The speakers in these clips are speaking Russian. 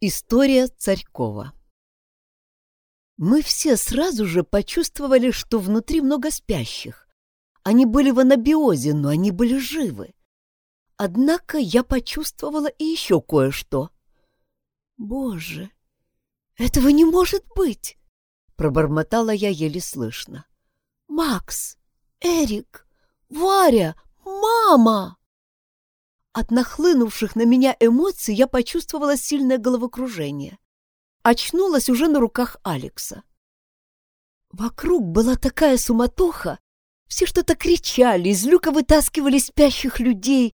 История Царькова Мы все сразу же почувствовали, что внутри много спящих. Они были в анабиозе, но они были живы. Однако я почувствовала и еще кое-что. «Боже, этого не может быть!» — пробормотала я еле слышно. «Макс! Эрик! Варя! Мама!» От нахлынувших на меня эмоций я почувствовала сильное головокружение. Очнулась уже на руках Алекса. Вокруг была такая суматоха, все что-то кричали, из люка вытаскивали спящих людей,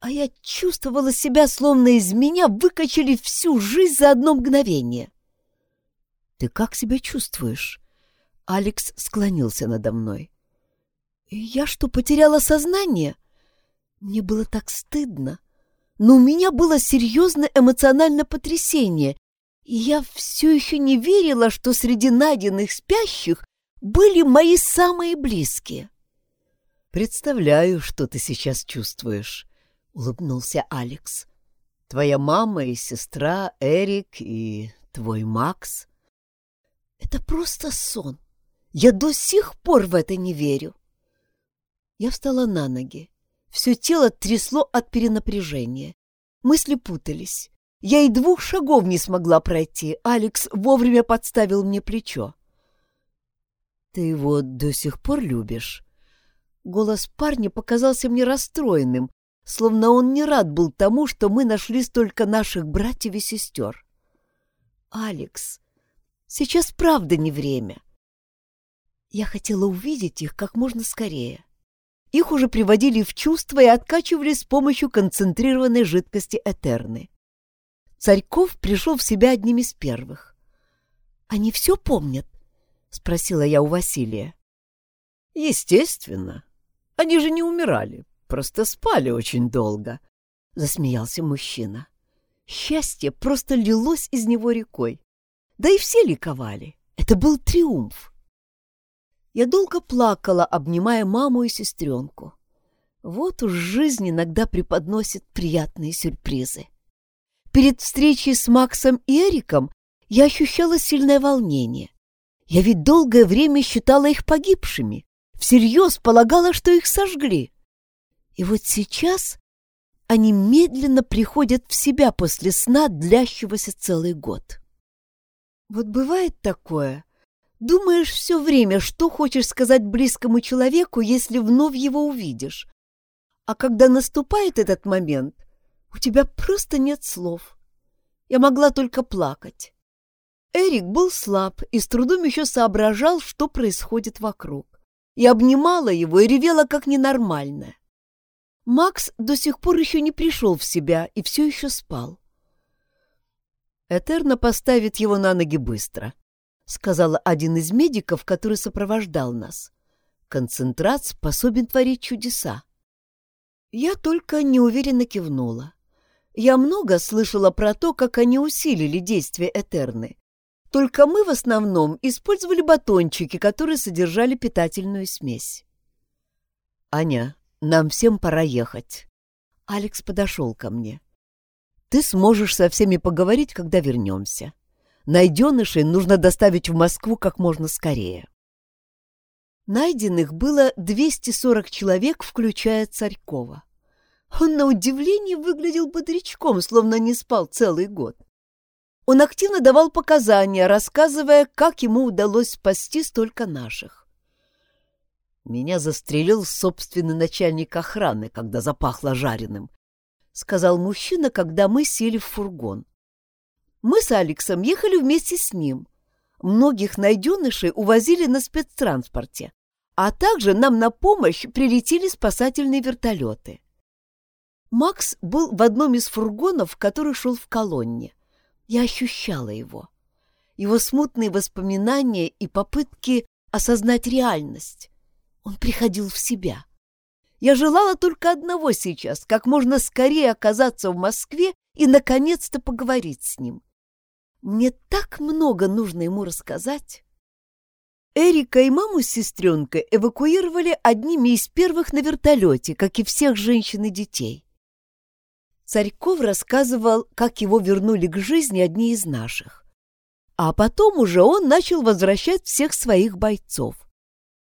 а я чувствовала себя, словно из меня выкачали всю жизнь за одно мгновение. «Ты как себя чувствуешь?» Алекс склонился надо мной. «Я что, потеряла сознание?» Мне было так стыдно, но у меня было серьезное эмоциональное потрясение, и я все еще не верила, что среди найденных спящих были мои самые близкие. «Представляю, что ты сейчас чувствуешь», — улыбнулся Алекс. «Твоя мама и сестра Эрик и твой Макс». «Это просто сон. Я до сих пор в это не верю». Я встала на ноги. Все тело трясло от перенапряжения. Мысли путались. Я и двух шагов не смогла пройти. Алекс вовремя подставил мне плечо. «Ты его до сих пор любишь?» Голос парня показался мне расстроенным, словно он не рад был тому, что мы нашли столько наших братьев и сестер. «Алекс, сейчас правда не время». Я хотела увидеть их как можно скорее. Их уже приводили в чувство и откачивали с помощью концентрированной жидкости Этерны. Царьков пришел в себя одним из первых. «Они все помнят?» — спросила я у Василия. «Естественно. Они же не умирали, просто спали очень долго», — засмеялся мужчина. Счастье просто лилось из него рекой. Да и все ликовали. Это был триумф. Я долго плакала, обнимая маму и сестренку. Вот уж жизнь иногда преподносит приятные сюрпризы. Перед встречей с Максом и Эриком я ощущала сильное волнение. Я ведь долгое время считала их погибшими, всерьез полагала, что их сожгли. И вот сейчас они медленно приходят в себя после сна, длящегося целый год. Вот бывает такое, Думаешь все время, что хочешь сказать близкому человеку, если вновь его увидишь. А когда наступает этот момент, у тебя просто нет слов. Я могла только плакать. Эрик был слаб и с трудом еще соображал, что происходит вокруг. Я обнимала его и ревела как ненормальная. Макс до сих пор еще не пришел в себя и все еще спал. Этерна поставит его на ноги быстро, сказал один из медиков, который сопровождал нас. Концентрат способен творить чудеса. Я только неуверенно кивнула. Я много слышала про то, как они усилили действие Этерны. Только мы в основном использовали батончики, которые содержали питательную смесь. «Аня, нам всем пора ехать». Алекс подошел ко мне. «Ты сможешь со всеми поговорить, когда вернемся. Найденышей нужно доставить в Москву как можно скорее. Найденных было 240 человек, включая Царькова. Он на удивление выглядел бодрячком, словно не спал целый год. Он активно давал показания, рассказывая, как ему удалось спасти столько наших. «Меня застрелил собственный начальник охраны, когда запахло жареным», — сказал мужчина, когда мы сели в фургон. Мы с Алексом ехали вместе с ним. Многих найденышей увозили на спецтранспорте, а также нам на помощь прилетели спасательные вертолеты. Макс был в одном из фургонов, который шел в колонне. Я ощущала его. Его смутные воспоминания и попытки осознать реальность. Он приходил в себя. Я желала только одного сейчас, как можно скорее оказаться в Москве и, наконец-то, поговорить с ним. Мне так много нужно ему рассказать. Эрика и маму с сестренкой эвакуировали одними из первых на вертолете, как и всех женщин и детей. Царьков рассказывал, как его вернули к жизни одни из наших. А потом уже он начал возвращать всех своих бойцов.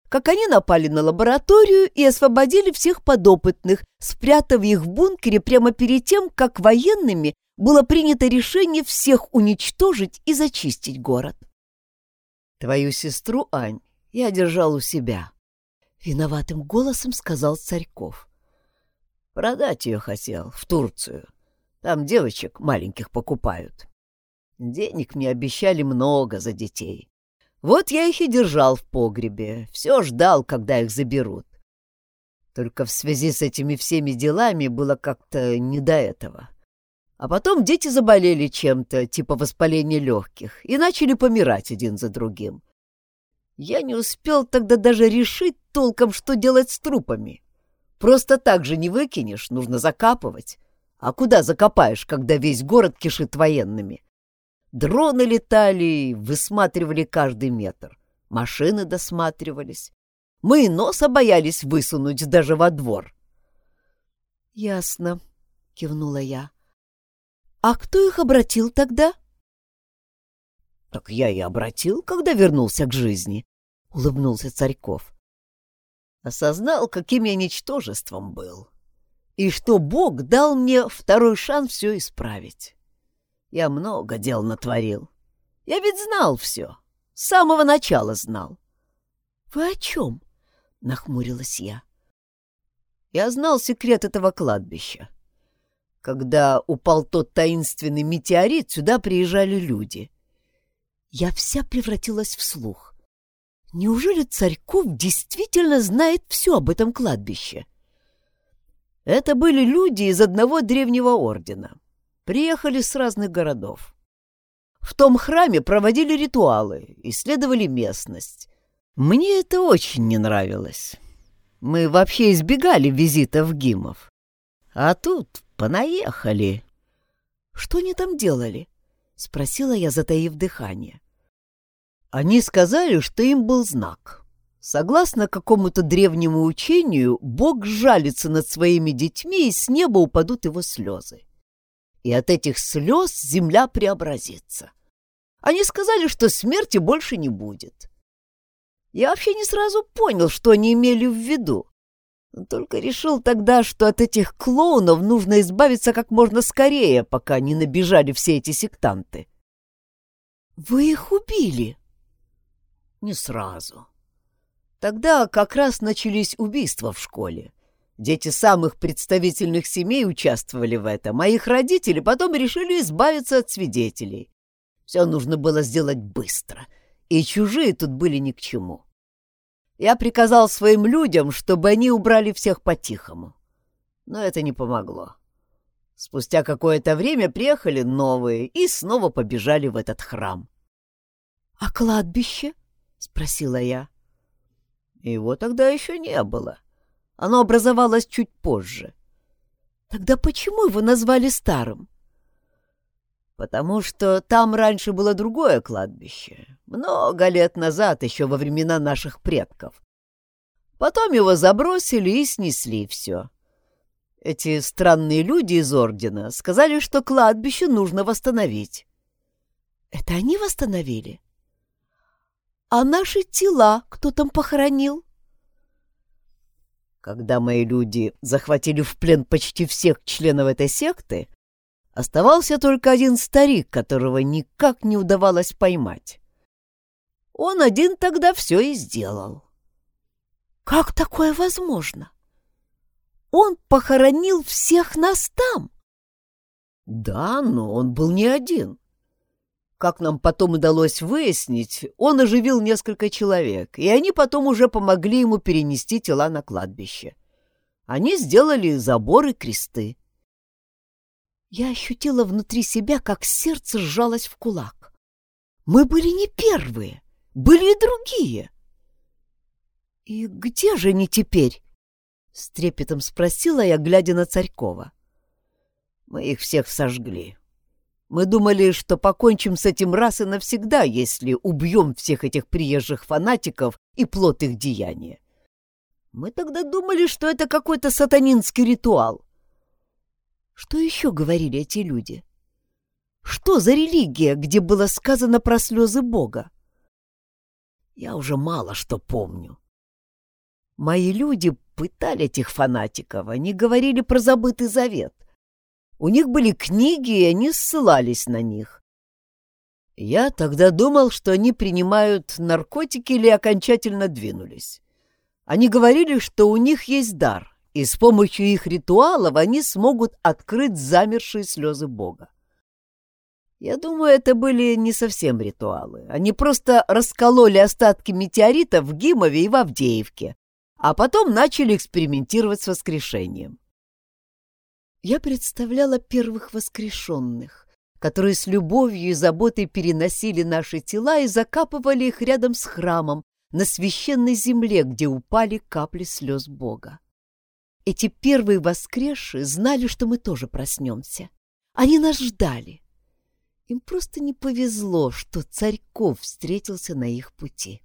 Как они напали на лабораторию и освободили всех подопытных, спрятав их в бункере прямо перед тем, как военными было принято решение всех уничтожить и зачистить город. «Твою сестру, Ань, я держал у себя», — виноватым голосом сказал Царьков. «Продать ее хотел в Турцию. Там девочек маленьких покупают. Денег мне обещали много за детей. Вот я их и держал в погребе, все ждал, когда их заберут. Только в связи с этими всеми делами было как-то не до этого. А потом дети заболели чем-то, типа воспаления легких, и начали помирать один за другим. Я не успел тогда даже решить толком, что делать с трупами. Просто так же не выкинешь, нужно закапывать. А куда закопаешь, когда весь город кишит военными? Дроны летали, высматривали каждый метр. Машины досматривались. Мы и носа боялись высунуть даже во двор. — Ясно, — кивнула я. — А кто их обратил тогда? — Так я и обратил, когда вернулся к жизни, — улыбнулся Царьков. Осознал, каким я ничтожеством был, и что Бог дал мне второй шанс все исправить. Я много дел натворил. Я ведь знал все. С самого начала знал. — Вы о чем? — нахмурилась я. Я знал секрет этого кладбища. Когда упал тот таинственный метеорит, сюда приезжали люди. Я вся превратилась в слух. Неужели Царьков действительно знает все об этом кладбище? Это были люди из одного древнего ордена приехали с разных городов. В том храме проводили ритуалы, исследовали местность. Мне это очень не нравилось. Мы вообще избегали визитов гимов. А тут понаехали. Что они там делали? Спросила я, затаив дыхание. Они сказали, что им был знак. Согласно какому-то древнему учению, Бог жалится над своими детьми, и с неба упадут его слезы и от этих слез земля преобразится. Они сказали, что смерти больше не будет. Я вообще не сразу понял, что они имели в виду. Только решил тогда, что от этих клоунов нужно избавиться как можно скорее, пока не набежали все эти сектанты. «Вы их убили?» «Не сразу. Тогда как раз начались убийства в школе. Дети самых представительных семей участвовали в этом, а их родители потом решили избавиться от свидетелей. Все нужно было сделать быстро, и чужие тут были ни к чему. Я приказал своим людям, чтобы они убрали всех по-тихому. Но это не помогло. Спустя какое-то время приехали новые и снова побежали в этот храм. — А кладбище? — спросила я. — Его тогда еще не было. — оно образовалось чуть позже. Тогда почему его назвали старым? Потому что там раньше было другое кладбище. Много лет назад, еще во времена наших предков. Потом его забросили и снесли все. Эти странные люди из Ордена сказали, что кладбище нужно восстановить. Это они восстановили? А наши тела кто там похоронил? Когда мои люди захватили в плен почти всех членов этой секты, оставался только один старик, которого никак не удавалось поймать. Он один тогда все и сделал. Как такое возможно? Он похоронил всех нас там? Да, но он был не один. Как нам потом удалось выяснить, он оживил несколько человек, и они потом уже помогли ему перенести тела на кладбище. Они сделали заборы кресты. Я ощутила внутри себя, как сердце сжалось в кулак. Мы были не первые, были и другие. «И где же они теперь?» — с трепетом спросила я, глядя на Царькова. «Мы их всех сожгли», мы думали, что покончим с этим раз и навсегда, если убьем всех этих приезжих фанатиков и плод их деяния. Мы тогда думали, что это какой-то сатанинский ритуал. Что еще говорили эти люди? Что за религия, где было сказано про слезы Бога? Я уже мало что помню. Мои люди пытали этих фанатиков, они говорили про забытый завет. У них были книги, и они ссылались на них. Я тогда думал, что они принимают наркотики или окончательно двинулись. Они говорили, что у них есть дар, и с помощью их ритуалов они смогут открыть замершие слезы Бога. Я думаю, это были не совсем ритуалы. Они просто раскололи остатки метеорита в Гимове и в Авдеевке, а потом начали экспериментировать с воскрешением. Я представляла первых воскрешенных, которые с любовью и заботой переносили наши тела и закапывали их рядом с храмом на священной земле, где упали капли слез Бога. Эти первые воскресшие знали, что мы тоже проснемся. Они нас ждали. Им просто не повезло, что Царьков встретился на их пути.